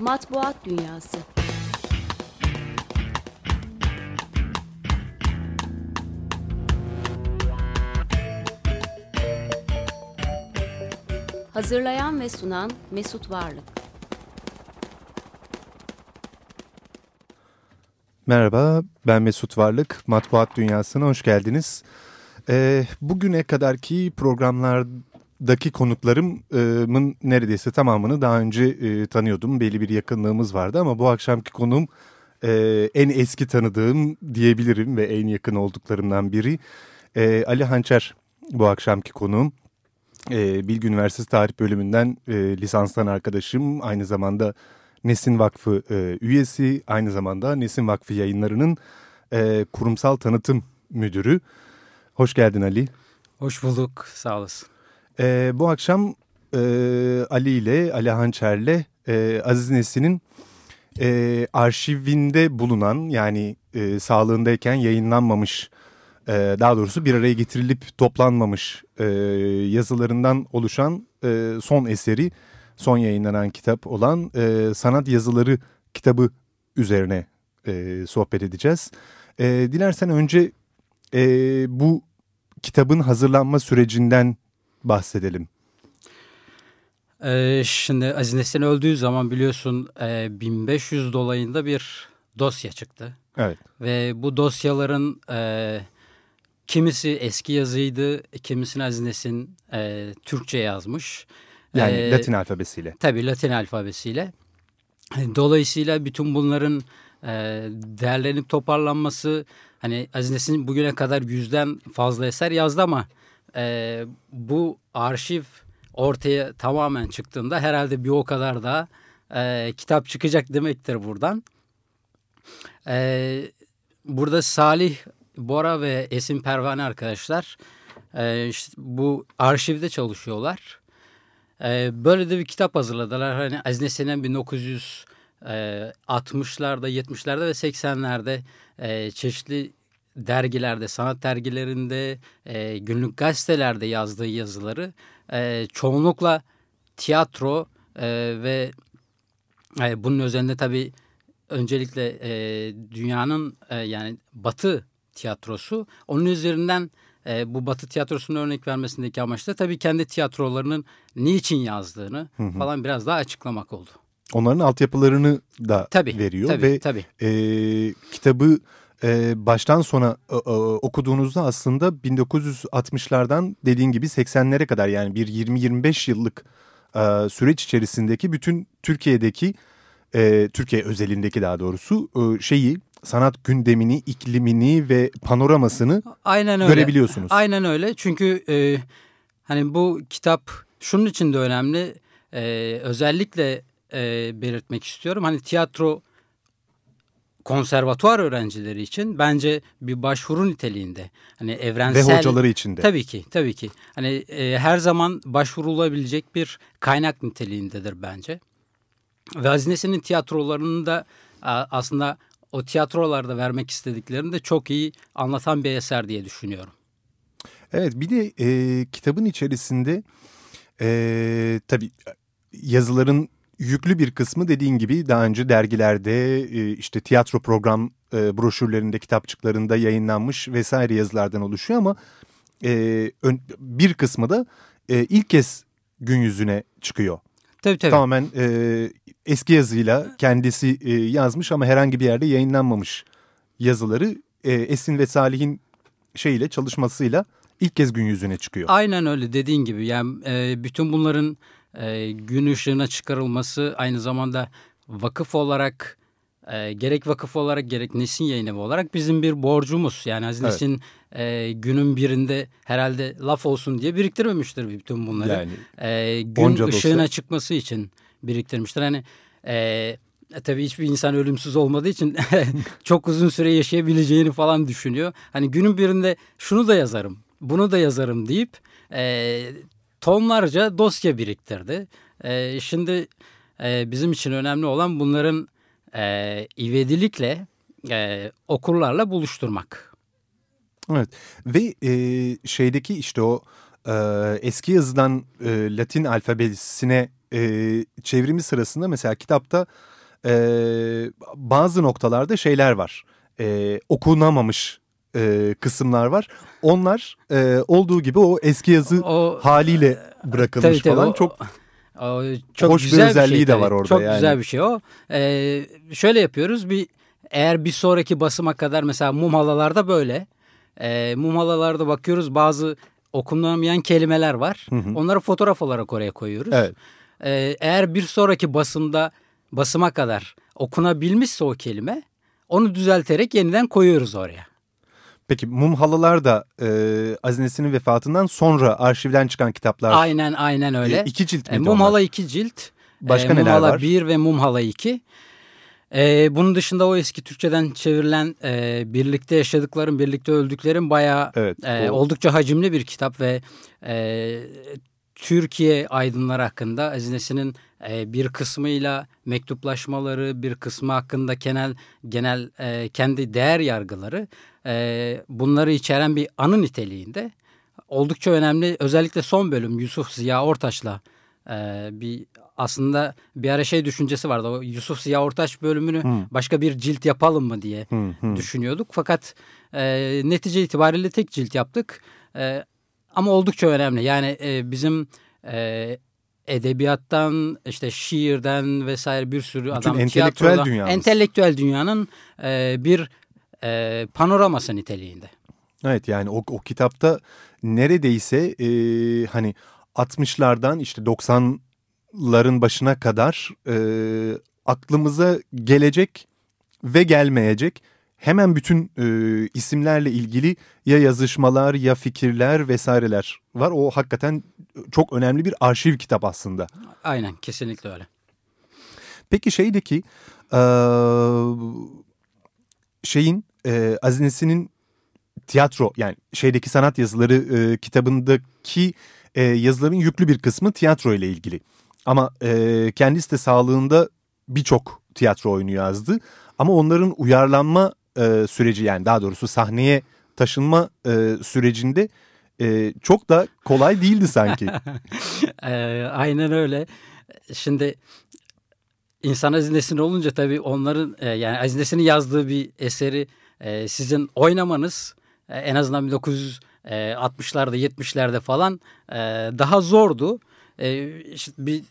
Matbuat Dünyası Hazırlayan ve sunan Mesut Varlık Merhaba, ben Mesut Varlık. Matbuat Dünyası'na hoş geldiniz. Ee, bugüne kadarki programlardaki konuklarımın neredeyse tamamını daha önce e, tanıyordum. Belli bir yakınlığımız vardı ama bu akşamki konuğum e, en eski tanıdığım diyebilirim ve en yakın olduklarımdan biri. E, Ali Hançer bu akşamki konuğum. E, Bilgi Üniversitesi Tarih Bölümünden e, lisanstan arkadaşım. Aynı zamanda Nesin Vakfı e, üyesi, aynı zamanda Nesin Vakfı yayınlarının e, kurumsal tanıtım müdürü. Hoş geldin Ali. Hoş bulduk, sağ olasın. E, bu akşam e, Ali ile, Ali Hançer'le e, Aziz Nesin'in e, arşivinde bulunan yani e, sağlığındayken yayınlanmamış, e, daha doğrusu bir araya getirilip toplanmamış e, yazılarından oluşan e, son eseri, son yayınlanan kitap olan e, Sanat Yazıları kitabı üzerine e, sohbet edeceğiz. E, dilersen önce e, bu kitabın hazırlanma sürecinden bahsedelim. Ee, şimdi Aziz Nesin öldüğü zaman biliyorsun e, 1500 dolayında bir dosya çıktı. Evet. Ve bu dosyaların e, kimisi eski yazıydı, kimisini Aziz Nesin e, Türkçe yazmış. Yani Ee, Latin alfabesiyle. Tabii Latin alfabesiyle. Dolayısıyla bütün bunların e, değerlenip toparlanması hani Aziz Nesin bugüne kadar yüzden fazla eser yazdı ama e, bu arşiv ortaya tamamen çıktığında herhalde bir o kadar da e, kitap çıkacak demektir buradan. E, burada Salih Bora ve Esin Pervane arkadaşlar e, işte bu arşivde çalışıyorlar. Ee, böyle de bir kitap hazırladılar. Hani Aziz Nesin'in 1960'larda, 70'lerde ve 80'lerde e, çeşitli dergilerde, sanat dergilerinde, e, günlük gazetelerde yazdığı yazıları e, çoğunlukla tiyatro e, ve e, bunun üzerinde tabii öncelikle e, dünyanın e, yani Batı tiyatrosu onun üzerinden e, bu Batı tiyatrosunun örnek vermesindeki amaç da tabii kendi tiyatrolarının niçin yazdığını Hı hı. falan biraz daha açıklamak oldu. Onların altyapılarını da Tabii, veriyor tabii, ve tabii. e, kitabı e, baştan sona e, e, okuduğunuzda aslında 1960'lardan dediğin gibi 80'lere kadar yani bir 20-25 yıllık e, süreç içerisindeki bütün Türkiye'deki e, Türkiye özelindeki daha doğrusu e, şeyi sanat gündemini, iklimini ve panoramasını Aynen öyle. görebiliyorsunuz. Aynen öyle. Çünkü e, hani bu kitap şunun için de önemli. E, özellikle e, belirtmek istiyorum. Hani tiyatro konservatuvar öğrencileri için bence bir başvuru niteliğinde. Hani Ve evrensel hocaları içinde. Tabii ki, tabii ki. Hani e, her zaman başvurulabilecek bir kaynak niteliğindedir bence. Ve Hazinesi'nin tiyatrolarını da aslında o tiyatrolarda vermek istediklerini de çok iyi anlatan bir eser diye düşünüyorum. Evet bir de e, kitabın içerisinde e, tabii yazıların yüklü bir kısmı dediğin gibi daha önce dergilerde e, işte tiyatro program e, broşürlerinde kitapçıklarında yayınlanmış vesaire yazılardan oluşuyor ama e, ön, bir kısmı da e, ilk kez gün yüzüne çıkıyor. Tabii tabii. Tamamen e, eski yazıyla kendisi e, yazmış ama herhangi bir yerde yayınlanmamış yazıları e, Esin ve Salih'in şeyiyle çalışmasıyla ilk kez gün yüzüne çıkıyor. Aynen öyle dediğin gibi. Yani e, bütün bunların e, gün ışığına çıkarılması aynı zamanda vakıf olarak e, gerek vakıf olarak gerek Nesin Yayın Evi olarak bizim bir borcumuz. Yani Aziz Evet. Nesin e, günün birinde herhalde laf olsun diye biriktirmemiştir bütün bunları. Yani e, gün ışığına çıkması için biriktirmiştir. Hani e, e, tabii hiçbir insan ölümsüz olmadığı için çok uzun süre yaşayabileceğini falan düşünüyor. Hani günün birinde şunu da yazarım, bunu da yazarım deyip e, tonlarca dosya biriktirdi. E, şimdi e, bizim için önemli olan bunların e, ivedilikle e, okurlarla buluşturmak. Evet ve e, şeydeki işte o e, eski yazıdan e, Latin alfabesine e, çevrimi sırasında mesela kitapta e, bazı noktalarda şeyler var. E, okunamamış e, kısımlar var. Onlar e, olduğu gibi o eski yazı O, haliyle bırakılmış tabii, tabii, falan. o- Çok o çok hoş bir güzel özelliği şey de tabii. var orada Çok yani. güzel bir şey o. Ee, şöyle yapıyoruz. Bir eğer bir sonraki basıma kadar mesela mum halalarda böyle. Ee, mum halalarda bakıyoruz bazı okunamayan kelimeler var. Hı hı. Onları fotoğraf olarak oraya koyuyoruz. Evet. Ee, eğer bir sonraki basımda basıma kadar okunabilmişse o kelime onu düzelterek yeniden koyuyoruz oraya. Peki Mum Halılar da e, Azinesinin vefatından sonra arşivden çıkan kitaplar. Aynen aynen öyle. E, iki cilt E, miydi Mum? Hala 2 cilt. Başka E, neler Hala var? 1 ve Mum Hala 2. E, bunun dışında o eski Türkçeden çevrilen e, birlikte yaşadıkların, birlikte öldüklerin bayağı Evet, e, o- oldukça hacimli bir kitap ve e, Türkiye aydınları hakkında Azinesinin e, bir kısmıyla mektuplaşmaları, bir kısmı hakkında genel genel e, kendi değer yargıları e, bunları içeren bir anı niteliğinde oldukça önemli. Özellikle son bölüm Yusuf Ziya Ortaç'la e, bir aslında bir ara şey düşüncesi vardı. O Yusuf Ziya Ortaç bölümünü Hı. başka bir cilt yapalım mı diye Hı, hı. düşünüyorduk. Fakat e, netice itibariyle tek cilt yaptık. E, ama oldukça önemli. Yani e, bizim e, edebiyattan, işte şiirden vesaire bir sürü adam entelektüel dünyamız. entelektüel dünyanın e, bir e, panoraması niteliğinde. Evet yani o, o kitapta neredeyse e, hani 60'lardan işte 90'ların başına kadar e, aklımıza gelecek ve gelmeyecek hemen bütün e, isimlerle ilgili ya yazışmalar ya fikirler vesaireler var. O hakikaten çok önemli bir arşiv kitap aslında. Aynen kesinlikle öyle. Peki şeydeki eee, şeyin eee Azinesinin tiyatro yani şeydeki sanat yazıları eee, kitabındaki eee, yazıların yüklü bir kısmı tiyatro ile ilgili. Ama eee, kendisi de sağlığında birçok tiyatro oyunu yazdı. Ama onların uyarlanma eee, süreci yani daha doğrusu sahneye taşınma eee, sürecinde eee, çok da kolay değildi sanki. Ee, aynen öyle. Şimdi insan hazinesini olunca tabii onların e, yani hazinesini yazdığı bir eseri e, sizin oynamanız e, en azından 1960'larda 70'lerde falan e, daha zordu. E, işte bir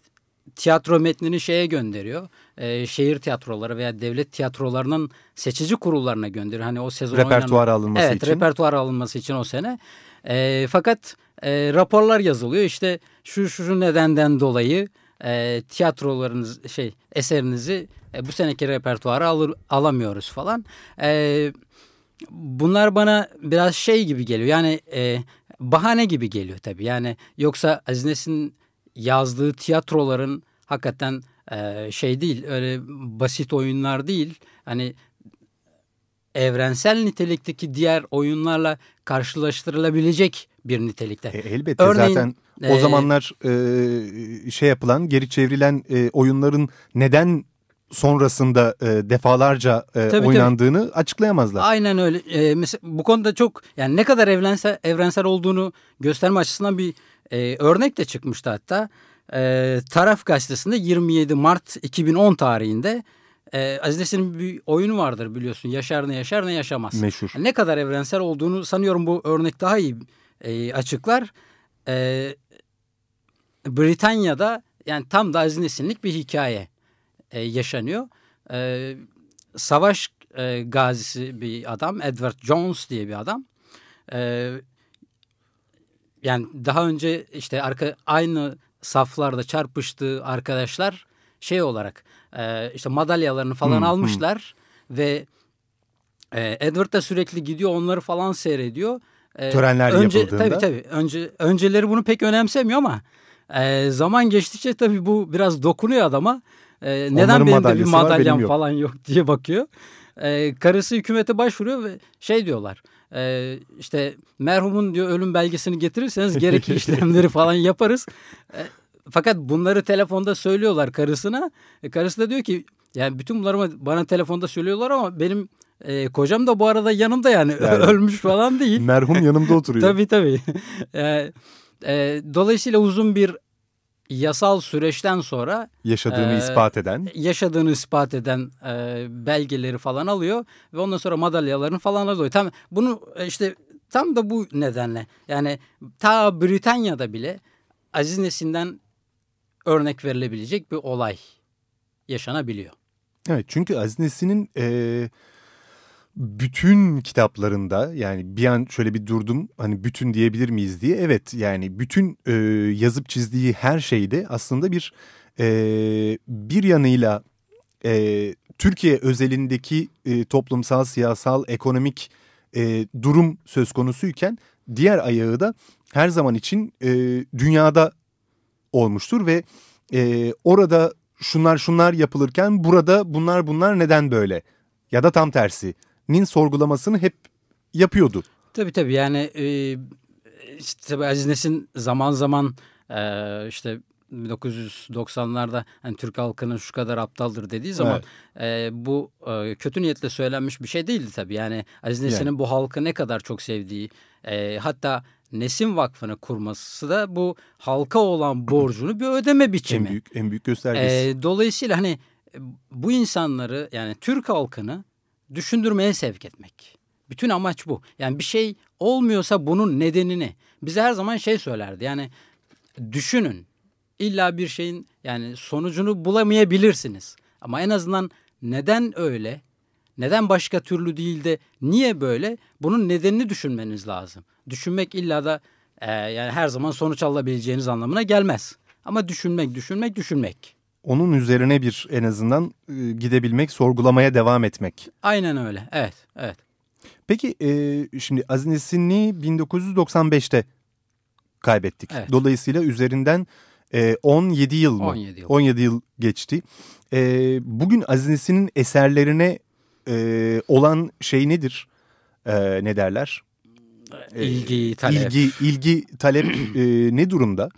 tiyatro metnini şeye gönderiyor. E, şehir tiyatroları veya devlet tiyatrolarının seçici kurullarına gönderiyor. Hani o sezon Repertuara alınması evet, için. repertuara alınması için o sene. E, fakat e, raporlar yazılıyor. İşte şu şu, şu nedenden dolayı e, tiyatrolarınız şey eserinizi e, bu seneki repertuara alır, alamıyoruz falan. E, bunlar bana biraz şey gibi geliyor. Yani e, bahane gibi geliyor tabii. Yani yoksa Aziz Nesin'in yazdığı tiyatroların hakikaten e, şey değil. Öyle basit oyunlar değil. Hani evrensel nitelikteki diğer oyunlarla karşılaştırılabilecek bir nitelikte. E, elbette Örneğin, zaten e, o zamanlar e, şey yapılan geri çevrilen e, oyunların neden sonrasında e, defalarca e, tabii. oynandığını açıklayamazlar. Aynen öyle. Ee, mesela bu konuda çok yani ne kadar evrensel evrensel olduğunu gösterme açısından bir e, örnek de çıkmıştı hatta. E, Taraf gazetesinde 27 Mart 2010 tarihinde e, Aziz Nesin'in bir oyunu vardır biliyorsun. Yaşar ne yaşar ne yaşamaz. Meşhur. Ne kadar evrensel olduğunu sanıyorum bu örnek daha iyi e, açıklar. E, Britanya'da yani tam da Aziz Nesin'lik bir hikaye e, yaşanıyor. E, savaş e, gazisi bir adam Edward Jones diye bir adam. E, yani daha önce işte arka aynı saflarda çarpıştığı arkadaşlar şey olarak e, işte madalyalarını falan Hmm, almışlar ve e, Edward da sürekli gidiyor onları falan seyrediyor. E, Törenler önce, yapıldığında. Tabii tabii. Önce, önceleri bunu pek önemsemiyor ama e, zaman geçtikçe tabii bu biraz dokunuyor adama. E, neden Onların benim de bir madalyası var, benim madalyam yok. falan yok diye bakıyor. E, karısı hükümete başvuruyor ve şey diyorlar. E, işte merhumun diyor ölüm belgesini getirirseniz gerekli işlemleri falan yaparız. E, fakat bunları telefonda söylüyorlar karısına. E, karısı da diyor ki yani bütün bunları bana telefonda söylüyorlar ama benim e, kocam da bu arada yanımda yani, Yani. ölmüş falan değil. Merhum yanımda oturuyor. Tabii tabii. E, e, dolayısıyla uzun bir yasal süreçten sonra Yaşadığını Ee, ispat eden. yaşadığını ispat eden e, belgeleri falan alıyor ve ondan sonra madalyalarını falan alıyor. Tam bunu e, işte tam da bu nedenle yani ta Britanya'da bile Aziz Nesin'den örnek verilebilecek bir olay yaşanabiliyor. Evet çünkü Aziz Nesin'in e, bütün kitaplarında yani bir an şöyle bir durdum hani bütün diyebilir miyiz diye. Evet yani bütün e, yazıp çizdiği her şeyde aslında bir e, bir yanıyla e, Türkiye özelindeki e, toplumsal, siyasal, ekonomik e, durum söz konusuyken diğer ayağı da her zaman için e, dünyada olmuştur ve e, orada şunlar şunlar yapılırken burada bunlar bunlar neden böyle ya da tam tersinin sorgulamasını hep yapıyordu. Tabii tabii yani e, işte Aziz Nesin zaman zaman e, işte 1990'larda hani Türk halkının şu kadar aptaldır dediği zaman e, bu e, kötü niyetle söylenmiş bir şey değildi tabii. Yani Aziz Nesin'in Yani. bu halkı ne kadar çok sevdiği e, hatta Nesin Vakfı'nı kurması da bu halka olan borcunu bir ödeme biçimi. En büyük en büyük göstergesi. E, dolayısıyla hani bu insanları yani Türk halkını düşündürmeye sevk etmek. Bütün amaç bu. Yani bir şey olmuyorsa bunun nedenini. Bize her zaman şey söylerdi. Yani düşünün. İlla bir şeyin yani sonucunu bulamayabilirsiniz. Ama en azından neden öyle? Neden başka türlü değil de niye böyle? Bunun nedenini düşünmeniz lazım. Düşünmek illa da e, yani her zaman sonuç alabileceğiniz anlamına gelmez. Ama düşünmek, düşünmek, düşünmek. Onun üzerine bir en azından e, gidebilmek, sorgulamaya devam etmek. Aynen öyle. Evet, evet. Peki e, şimdi Aziz Nesin'i 1995'te kaybettik. Evet. Dolayısıyla üzerinden e, 17 yıl mı? 17 yıl. 17 yıl geçti. E, bugün Aziz Nesin'in eserlerine e, olan şey nedir? E, ne derler? E, İlgi, talep. İlgi, ilgi talep e, ne durumda?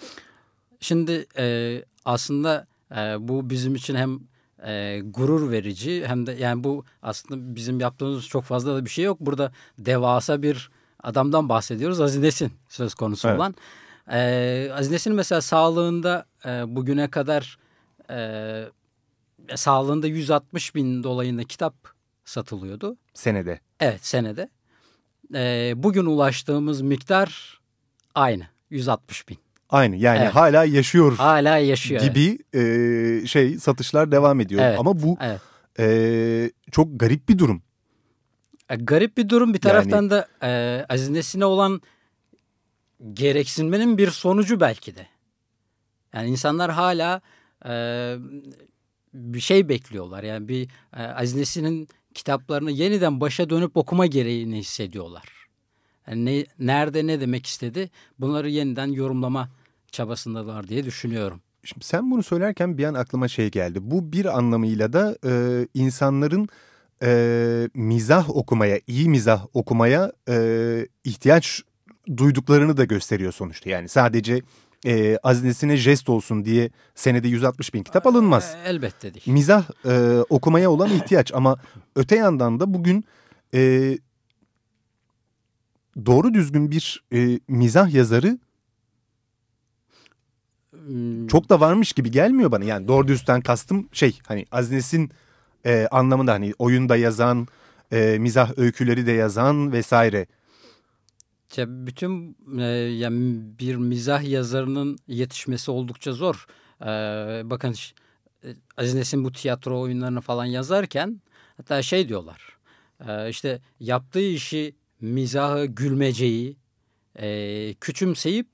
Şimdi e, aslında e, bu bizim için hem e, gurur verici hem de yani bu aslında bizim yaptığımız çok fazla da bir şey yok. Burada devasa bir adamdan bahsediyoruz. Aziz Nesin söz konusu Evet. olan. E, Aziz Nesin mesela sağlığında e, bugüne kadar e, sağlığında 160 bin dolayında kitap satılıyordu. Senede. Evet senede. E, bugün ulaştığımız miktar aynı 160 bin. Aynı yani Evet. hala yaşıyor Hala yaşıyor. evet. gibi e, şey satışlar devam ediyor. Evet. Ama bu Evet. e, çok garip bir durum. E, Garip bir durum bir Yani- taraftan da e, Aziz Nesin'e olan gereksinmenin bir sonucu belki de. Yani insanlar hala e, bir şey bekliyorlar. Yani bir e, Aziz Nesin'in kitaplarını yeniden başa dönüp okuma gereğini hissediyorlar. Yani ne, nerede ne demek istedi bunları yeniden yorumlama çabasındalar diye düşünüyorum. Şimdi sen bunu söylerken bir an aklıma şey geldi. Bu bir anlamıyla da e, insanların e, mizah okumaya, iyi mizah okumaya e, ihtiyaç duyduklarını da gösteriyor sonuçta. Yani sadece e, aznesine jest olsun diye senede 160 bin kitap alınmaz. Elbette değil. Mizah e, okumaya olan ihtiyaç ama öte yandan da bugün e, doğru düzgün bir e, mizah yazarı çok da varmış gibi gelmiyor bana. Yani doğru düzden kastım şey hani Aznes'in e, anlamında hani oyunda yazan, e, mizah öyküleri de yazan vesaire. Ya bütün e, yani bir mizah yazarının yetişmesi oldukça zor. E, bakın e, Aziz Nesin bu tiyatro oyunlarını falan yazarken hatta şey diyorlar. E, işte yaptığı işi mizahı, gülmeceyi e, küçümseyip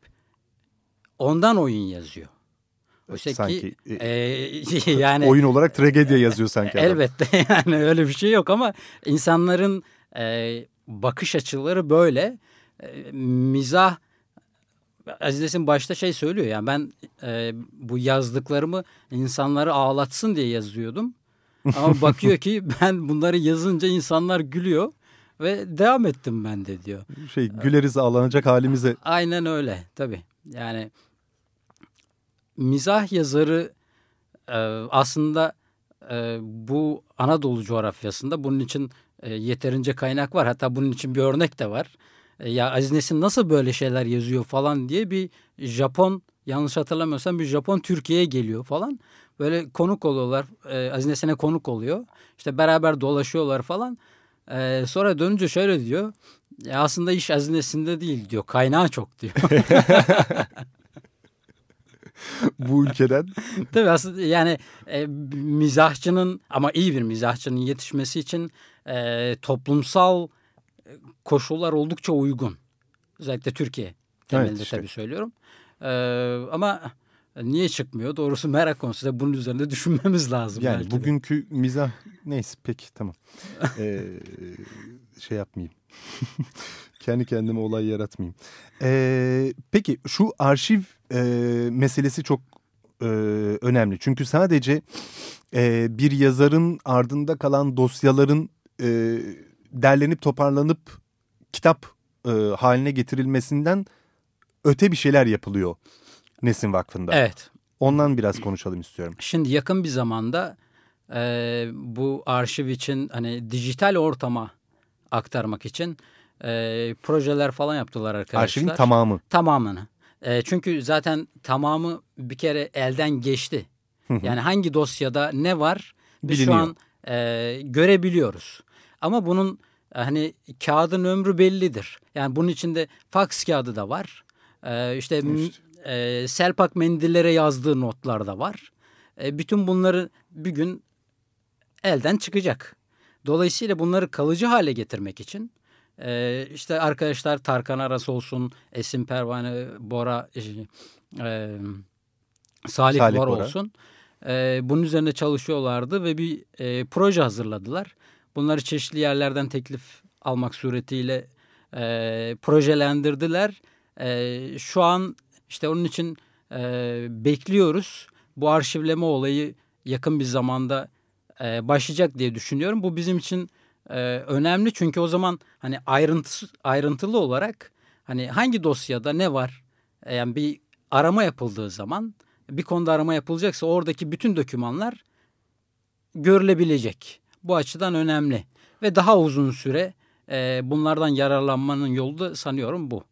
ondan oyun yazıyor. Oysa Sanki, ki e, e, yani Oyun olarak tragedya yazıyor sanki adam. Elbette yani öyle bir şey yok ama insanların e, bakış açıları böyle. E, mizah Aziz Nesin başta şey söylüyor yani ben e, bu yazdıklarımı insanları ağlatsın diye yazıyordum. Ama bakıyor ki ben bunları yazınca insanlar gülüyor ve devam ettim ben de diyor. Şey güleriz ağlanacak halimize. Aynen öyle tabii. Yani mizah yazarı e, aslında e, bu Anadolu coğrafyasında bunun için e, yeterince kaynak var. Hatta bunun için bir örnek de var. E, ya Aziz Nesin nasıl böyle şeyler yazıyor falan diye bir Japon yanlış hatırlamıyorsam bir Japon Türkiye'ye geliyor falan. Böyle konuk oluyorlar. E, hazinesine konuk oluyor. İşte beraber dolaşıyorlar falan. E, sonra dönünce şöyle diyor. E, aslında iş hazinesinde değil diyor. Kaynağı çok diyor. Bu ülkeden. Tabii aslında yani e, mizahçının ama iyi bir mizahçının yetişmesi için e, toplumsal koşullar oldukça uygun. Özellikle Türkiye temelinde Evet, işte. tabii söylüyorum. E, ama niye çıkmıyor? Doğrusu merak konusu da bunun üzerinde düşünmemiz lazım. Yani belki de. bugünkü mizah neyse peki tamam. Ee, şey yapmayayım. Kendi kendime olay yaratmayayım. Ee, peki şu arşiv e, meselesi çok e, önemli. Çünkü sadece e, bir yazarın ardında kalan dosyaların e, derlenip toparlanıp kitap e, haline getirilmesinden öte bir şeyler yapılıyor Nesin Vakfı'nda. Evet. Ondan biraz konuşalım istiyorum. Şimdi yakın bir zamanda e, bu arşiv için hani dijital ortama aktarmak için e, projeler falan yaptılar arkadaşlar. Arşivin tamamı. Tamamını. E, çünkü zaten tamamı bir kere elden geçti. Yani hangi dosyada ne var biz şu Biliniyor. an e, görebiliyoruz. Ama bunun e, hani kağıdın ömrü bellidir. Yani bunun içinde fax kağıdı da var. E, işte m- e, selpak mendillere yazdığı notlar da var. E, bütün bunları bir gün elden çıkacak. Dolayısıyla bunları kalıcı hale getirmek için e, işte arkadaşlar Tarkan Aras olsun, Esin Pervane, Bora, e, e, Salih, Salih Bora, Bora. olsun. E, bunun üzerine çalışıyorlardı ve bir e, proje hazırladılar. Bunları çeşitli yerlerden teklif almak suretiyle e, projelendirdiler. E, şu an işte onun için e, bekliyoruz. Bu arşivleme olayı yakın bir zamanda e, başlayacak diye düşünüyorum. Bu bizim için e, önemli çünkü o zaman hani ayrıntı, ayrıntılı olarak hani hangi dosyada ne var E, yani bir arama yapıldığı zaman bir konuda arama yapılacaksa oradaki bütün dokümanlar görülebilecek. Bu açıdan önemli ve daha uzun süre e, bunlardan yararlanmanın yolu da sanıyorum bu.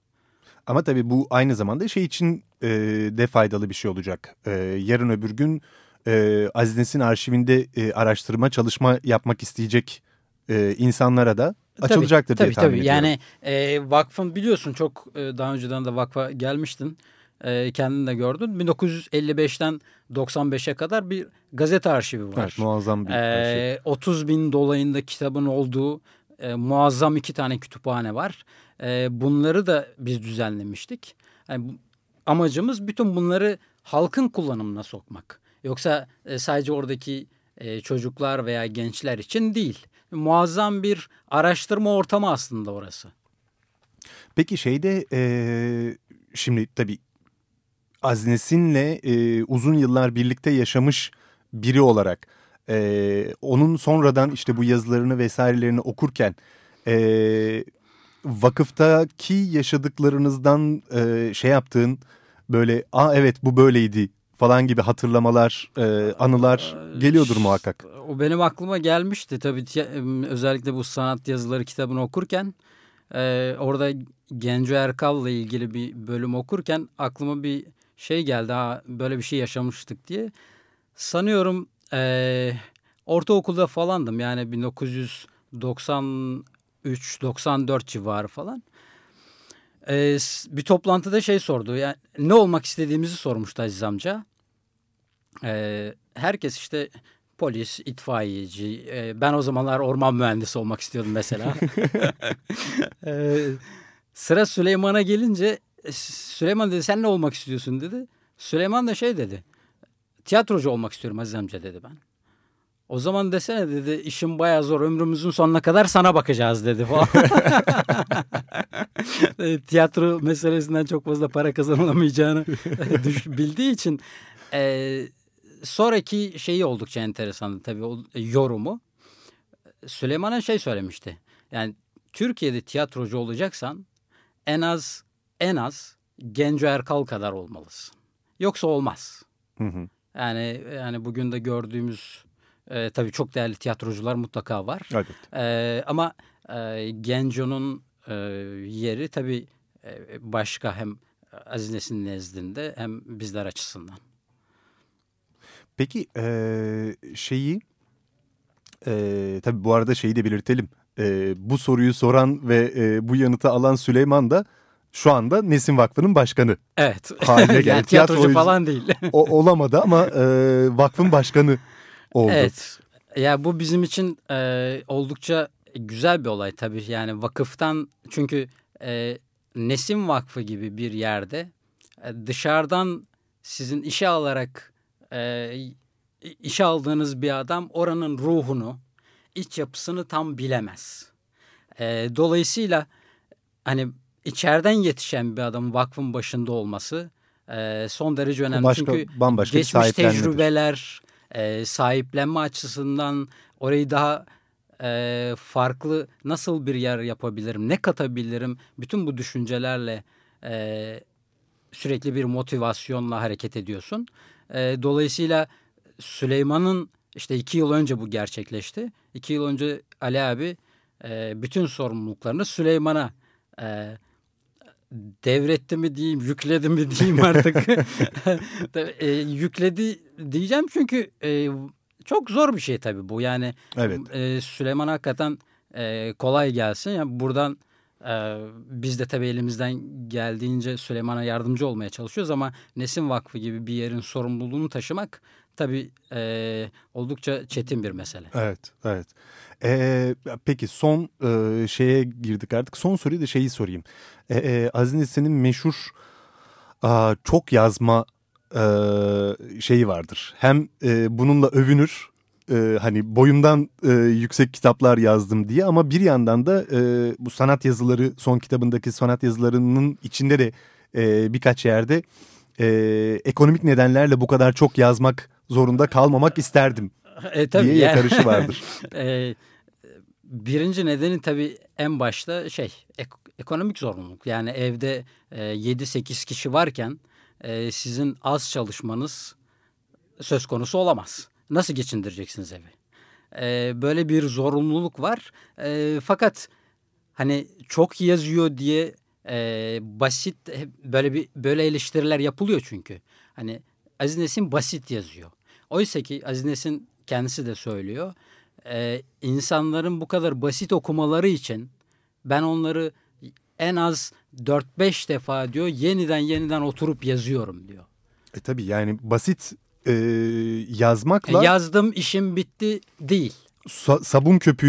Ama tabii bu aynı zamanda şey için e, de faydalı bir şey olacak. E, yarın öbür gün e, Aziz Nesin arşivinde e, araştırma çalışma yapmak isteyecek e, insanlara da açılacaktır tabii, diye tabii, tahmin tabii. ediyorum. Yani e, vakfın biliyorsun çok e, daha önceden de vakfa gelmiştin. E, kendin de gördün. 1955'ten 95'e kadar bir gazete arşivi var. Evet, muazzam bir Ee, arşiv. 30 bin dolayında kitabın olduğu e, muazzam iki tane kütüphane var. E, bunları da biz düzenlemiştik. Yani amacımız bütün bunları halkın kullanımına sokmak. Yoksa e, sadece oradaki e, çocuklar veya gençler için değil. Muazzam bir araştırma ortamı aslında orası. Peki şeyde e, şimdi tabii Aziz Nesin'le e, uzun yıllar birlikte yaşamış biri olarak e, onun sonradan işte bu yazılarını vesairelerini okurken e, vakıftaki yaşadıklarınızdan e, şey yaptığın böyle aa evet bu böyleydi falan gibi hatırlamalar, e, anılar geliyordur muhakkak. O benim aklıma gelmişti tabii özellikle bu sanat yazıları kitabını okurken e, orada Genco Erkal'la ilgili bir bölüm okurken aklıma bir şey geldi ha böyle bir şey yaşamıştık diye. Sanıyorum e, ortaokulda falandım yani 1993-94 civarı falan. E, s- bir toplantıda şey sordu yani ne olmak istediğimizi sormuştu Aziz amca. E, herkes işte polis, itfaiyeci. e, ben o zamanlar orman mühendisi olmak istiyordum mesela. E, sıra Süleyman'a gelince Süleyman dedi sen ne olmak istiyorsun dedi. Süleyman da şey dedi. Tiyatrocu olmak istiyorum Aziz amca dedi ben. O zaman desene dedi işim bayağı zor ömrümüzün sonuna kadar sana bakacağız dedi falan. E, Tiyatro meselesinden çok fazla para kazanılamayacağını bildiği için e, sonraki şeyi oldukça enteresandı tabii o e, yorumu. Süleyman'a şey söylemişti. Yani Türkiye'de tiyatrocu olacaksan en az en az Genco Erkal kadar olmalısın. Yoksa olmaz. Hı hı. Yani yani bugün de gördüğümüz e, tabii çok değerli tiyatrocular mutlaka var. Evet. E, ama e, Genco'nun e, yeri tabii e, başka hem Aziz Nesin nezdinde hem bizler açısından. Peki e, şeyi e, tabii bu arada şeyi de belirtelim. E, bu soruyu soran ve e, bu yanıtı alan Süleyman da şu anda Nesin Vakfı'nın başkanı. Evet. Haline geldi. yani tiyatrocu Tiyatro- falan değil. O, olamadı ama e, vakfın başkanı oldu. Evet. Ya bu bizim için e, oldukça güzel bir olay tabii. Yani vakıftan çünkü e, Nesim Vakfı gibi bir yerde e, dışarıdan sizin işe alarak e, işe aldığınız bir adam oranın ruhunu, iç yapısını tam bilemez. E, dolayısıyla hani içeriden yetişen bir adamın vakfın başında olması e, son derece önemli. Başka, Çünkü bambaşka geçmiş tecrübeler, e, sahiplenme açısından orayı daha e, farklı nasıl bir yer yapabilirim, ne katabilirim, bütün bu düşüncelerle e, sürekli bir motivasyonla hareket ediyorsun. E, dolayısıyla Süleyman'ın işte iki yıl önce bu gerçekleşti. İki yıl önce Ali abi e, bütün sorumluluklarını Süleyman'a e, devretti mi diyeyim, yükledi mi diyeyim artık. e, yükledi diyeceğim çünkü e, çok zor bir şey tabii bu. Yani Evet. e, Süleyman hakikaten e, kolay gelsin. Yani buradan e, biz de tabii elimizden geldiğince Süleyman'a yardımcı olmaya çalışıyoruz ama Nesin Vakfı gibi bir yerin sorumluluğunu taşımak tabii e, oldukça çetin bir mesele. Evet, evet. Ee, peki son e, şeye girdik artık. Son soruyu da şeyi sorayım. Ee, e, Aziz Nesin'in meşhur aa, çok yazma e, şeyi vardır. Hem e, bununla övünür. e, hani boyumdan e, yüksek kitaplar yazdım diye ama bir yandan da e, bu sanat yazıları son kitabındaki sanat yazılarının içinde de e, birkaç yerde e, ekonomik nedenlerle bu kadar çok yazmak zorunda kalmamak isterdim E, tabii diye yani- yakarışı vardır. e, birinci nedeni tabii en başta şey ek- ekonomik zorunluluk. Yani evde e, 7-8 kişi varken e, sizin az çalışmanız söz konusu olamaz. Nasıl geçindireceksiniz evi? E, böyle bir zorunluluk var. E, fakat hani çok yazıyor diye e, basit böyle bir böyle eleştiriler yapılıyor çünkü. Hani Aziz Nesin basit yazıyor. Oysa ki Aziz Nesin kendisi de söylüyor. E, insanların bu kadar basit okumaları için ben onları en az 4-5 defa diyor yeniden yeniden oturup yazıyorum diyor. E tabii yani basit e, yazmakla Yazdım işim bitti değil. sa- sabun köpüğü